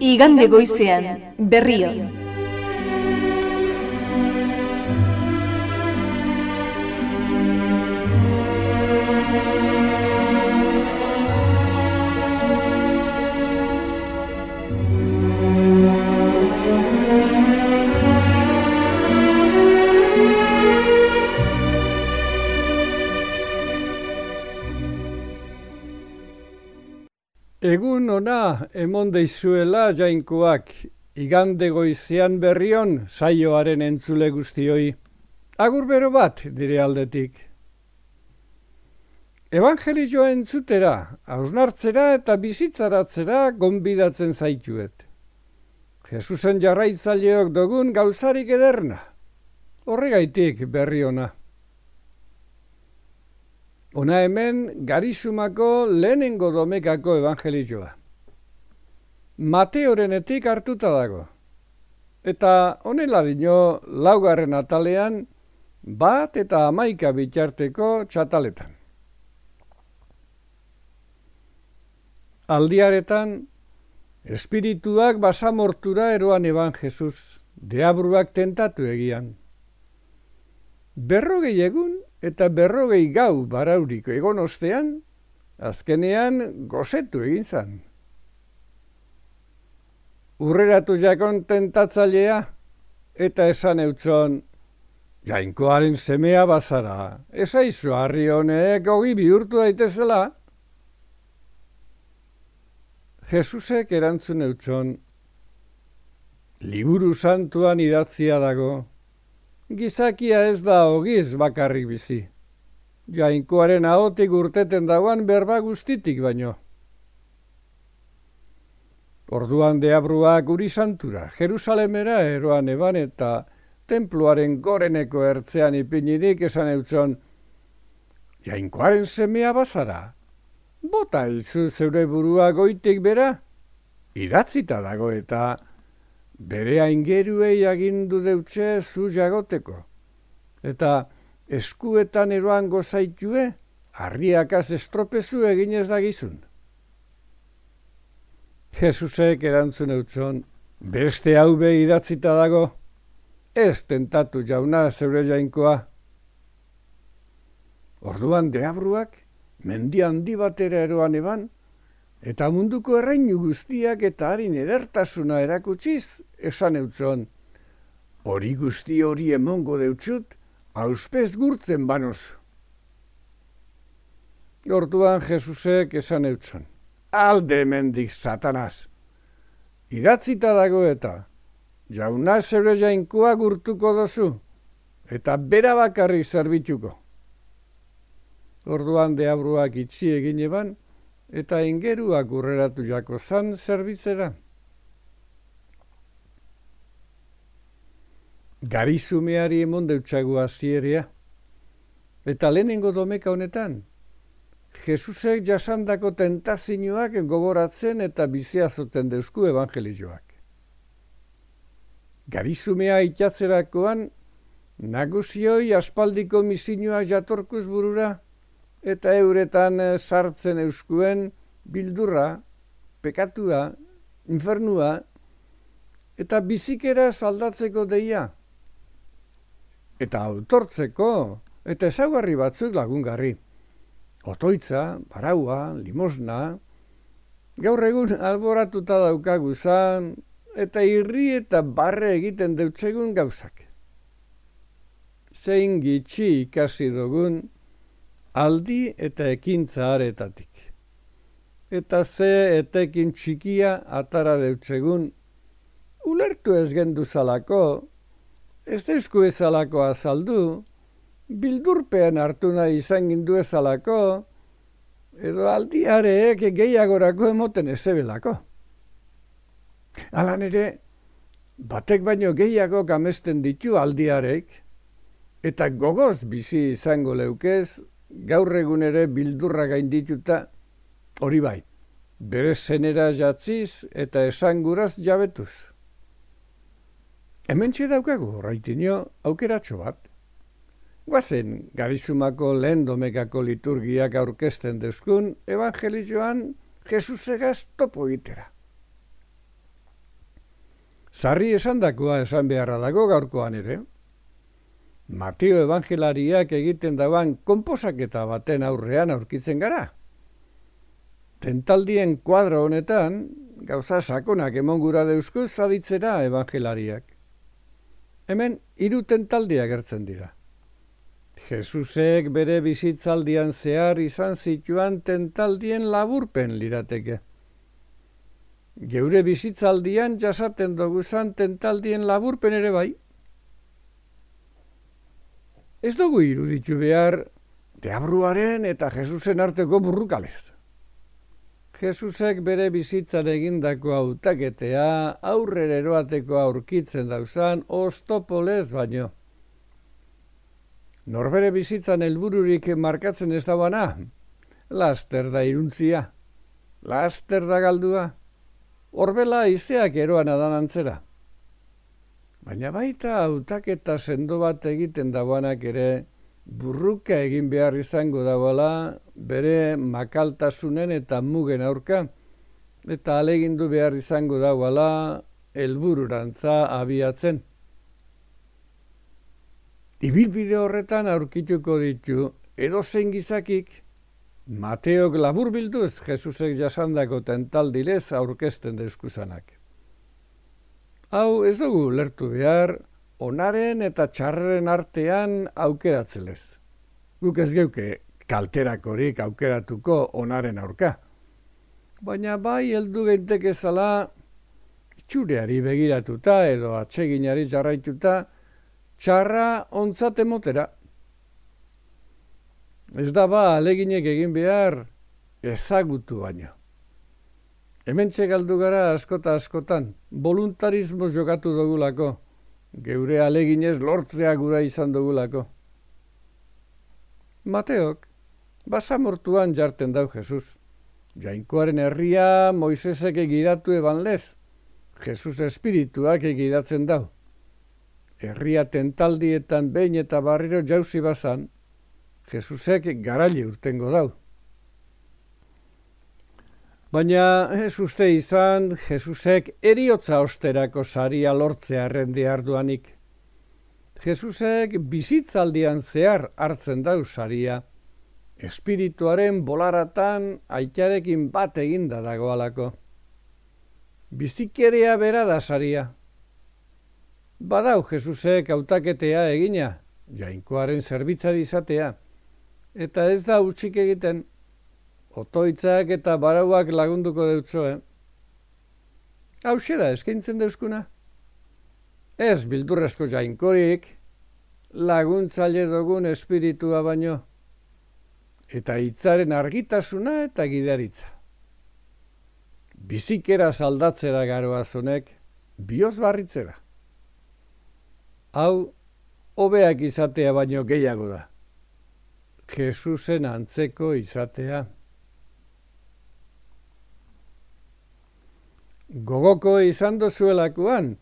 igande goizean berrion. Egun ona emon deizuela jainkoak igande goizean berrion saioaren entzule guztioi. Agur bero bat dire aldetik. Evangelioa entzutera, hausnartzera eta bizitzaratzera gonbidatzen zaituet. Jesusen jarraitzaileok dugun gauzarik ederna. Horregaitik berri ona. Ona hemen garizumako lehenengo domekako evangelizioa. Mateorenetik hartuta dago. Eta honela dino laugarren atalean bat eta amaika bitxarteko txataletan. Aldiaretan, espirituak basamortura eroan eban Jesus, deabruak tentatu egian. Berrogei egun eta berrogei gau barauriko egon ostean, azkenean gozetu egin zan. Urreratu jakon tentatzailea eta esan eutzon, jainkoaren semea bazara, ezaizu harri honek ogi bihurtu daitezela. Jesusek erantzun eutzon, liburu santuan idatzia dago, gizakia ez da ogiz bakarrik bizi. Jainkoaren ahotik urteten dauan berba guztitik baino. Orduan deabrua guri santura, Jerusalemera eroan eban eta templuaren goreneko ertzean ipinirik esan eutzon, jainkoaren semea bazara, bota izu zeure burua goitik bera, idatzita dago eta bere aingeruei agindu deutxe zu jagoteko. Eta eskuetan eroan gozaitue, harriakaz estropezu eginez dagizun. Jesusek erantzun eutzon, beste hau idatzita dago, ez tentatu jauna zeure jainkoa. Orduan deabruak, mendi handi batera eroan eban, Eta munduko erreinu guztiak eta harin edertasuna erakutsiz, esan eutzon. Hori guzti hori emongo deutzut, auspez gurtzen banoz. Hortuan Jesusek esan eutzon. Alde mendik satanaz. Iratzita dago eta, jauna zeure jainkoa gurtuko dozu, eta bera bakarrik zerbituko. Orduan deabruak itxi egin eban, eta ingeruak urreratu jako zan zerbitzera. Garizumeari emon deutsagu azieria. Eta lehenengo domeka honetan, Jesusek jasandako tentazioak gogoratzen eta bizia zuten deusku evangelizioak. Garizumea itatzerakoan, nagusioi aspaldiko misinua jatorkuz burura, eta euretan eh, sartzen euskuen bildurra, pekatua, infernua, eta bizikera saldatzeko deia. Eta autortzeko, eta ezagarri batzuk lagungarri. Otoitza, baraua, limosna, gaur egun alboratuta daukagu zan, eta irri eta barre egiten deutzegun gauzak. Zein gitxi ikasi dugun, aldi eta ekintza aretatik. Eta ze etekin txikia atara deutsegun, ulertu ez gendu ez deusku ezalako azaldu, bildurpean hartu nahi izan gindu ezalako, edo aldiareek gehiagorako emoten ezebelako. Alan ere, batek baino gehiago gamesten ditu aldiarek, eta gogoz bizi izango leukez, gaur egun ere bildurra gaindituta hori bai, bere zenera jatziz eta esanguraz jabetuz. Hemen daukagu, horraitinio, aukeratxo bat. Guazen, garizumako lehen domekako liturgiak aurkesten dezkun, evangelizioan Jesusegaz topo itera. Zarri esan dakoa esan beharra dago gaurkoan ere. Mateo evangelariak egiten daban konposaketa baten aurrean aurkitzen gara. Tentaldien kuadro honetan, gauza sakonak emon gura deusku zaditzera evangelariak. Hemen, hiru tentaldia gertzen dira. Jesusek bere bizitzaldian zehar izan zituan tentaldien laburpen lirateke. Geure bizitzaldian jasaten dugu zan tentaldien laburpen ere bai. Ez dugu iruditu behar deabruaren eta Jesusen arteko burrukalez. Jesusek bere bizitzan egindako hautaketea aurrera eroateko aurkitzen dauzan ostopolez baino. Norbere bizitzan helbururik markatzen ez dauana, laster da iruntzia, laster da galdua, horbela izeak eroan adan antzera. Baina baita hautaketa sendo bat egiten dagoanak ere, burruka egin behar izango dagoela bere makaltasunen eta mugen aurka, eta alegindu behar izango dagoela helbururantza abiatzen. Ibilbide horretan aurkituko ditu edo zein gizakik Mateok labur bilduz Jesusek jasandako tentaldilez aurkezten deuskuzanak. Hau ez dugu lertu behar onaren eta txarren artean aukeratzelez. Guk ez geuke kalterakorik aukeratuko onaren aurka. Baina bai heldu geinteke zala itxureari begiratuta edo atseginari jarraituta, txarra ontzate motera. Ez da ba, aleginek egin behar ezagutu baino. Hemen galdu gara askota askotan, voluntarismo jokatu dugulako, geure aleginez lortzea gura izan dugulako. Mateok, basamortuan jarten dau Jesus. Jainkoaren herria Moisesek egidatu eban lez, Jesus espirituak egidatzen dau herria tentaldietan behin eta barriro jauzi bazan, Jesusek garaile urtengo dau. Baina ez uste izan, Jesusek eriotza osterako saria lortzea errendi arduanik. Jesusek bizitzaldian zehar hartzen dau saria, espirituaren bolaratan aitarekin bat eginda dagoalako. Bizikerea bera da saria, Badau Jesusek hautaketea egina, jainkoaren zerbitzari izatea, eta ez da utxik egiten, otoitzak eta barauak lagunduko deutzoe. Hau da, eskaintzen deuskuna? Ez bildurrezko jainkorik, laguntzaile dugun espiritua baino, eta hitzaren argitasuna eta gidaritza. Bizikera saldatzera garoazonek, bioz barritzera hau hobeak izatea baino gehiago da. Jesusen antzeko izatea. Gogoko izan dozuelakoan,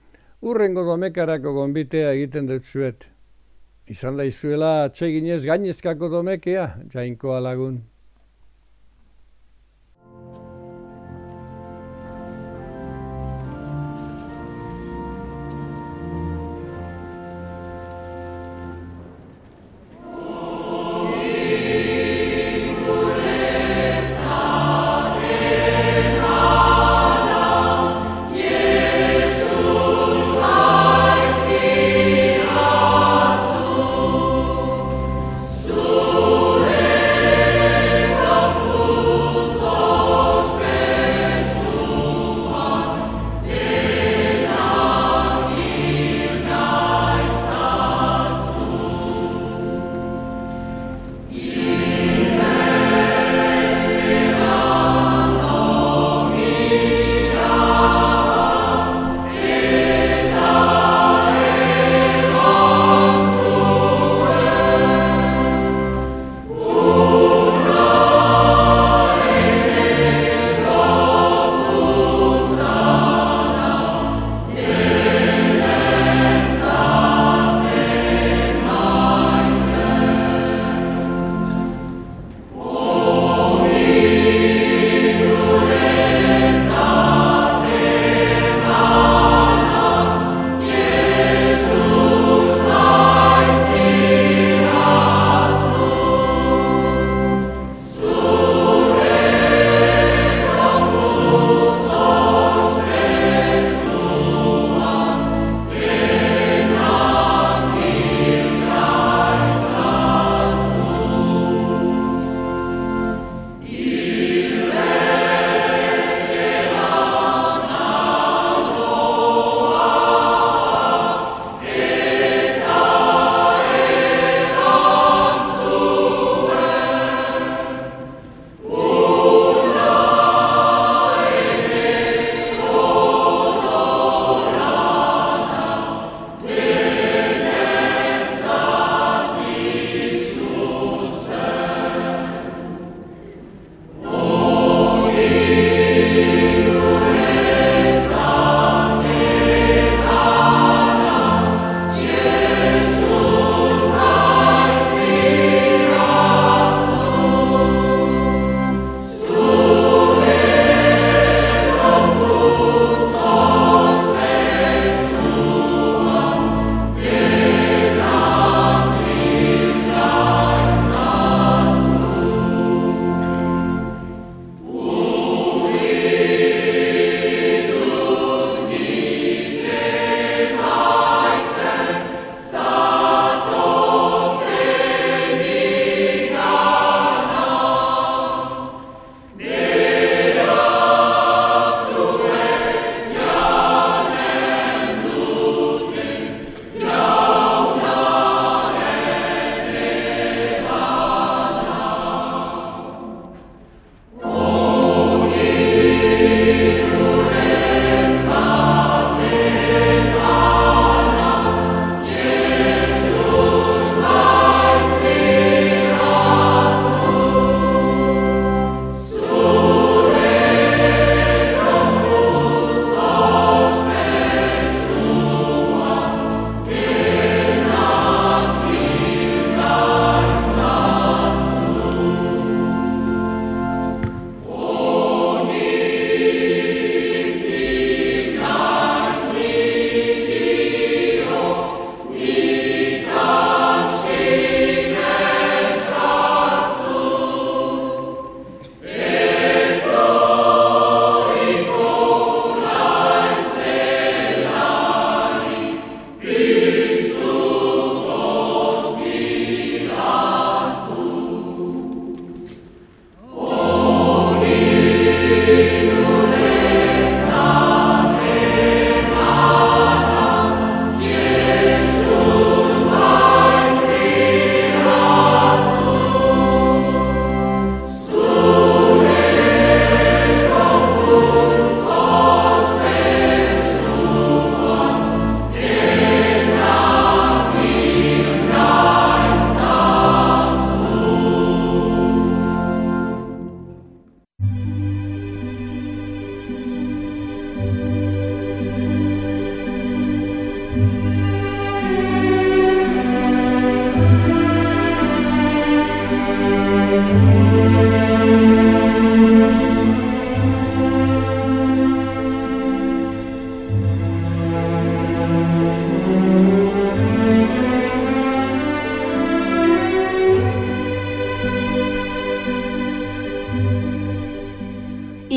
urrengo domekarako gonbitea egiten dut zuet. Izan da izuela atseginez gainezkako domekea, jainkoa lagun.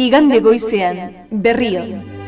Igande goizean, berrion.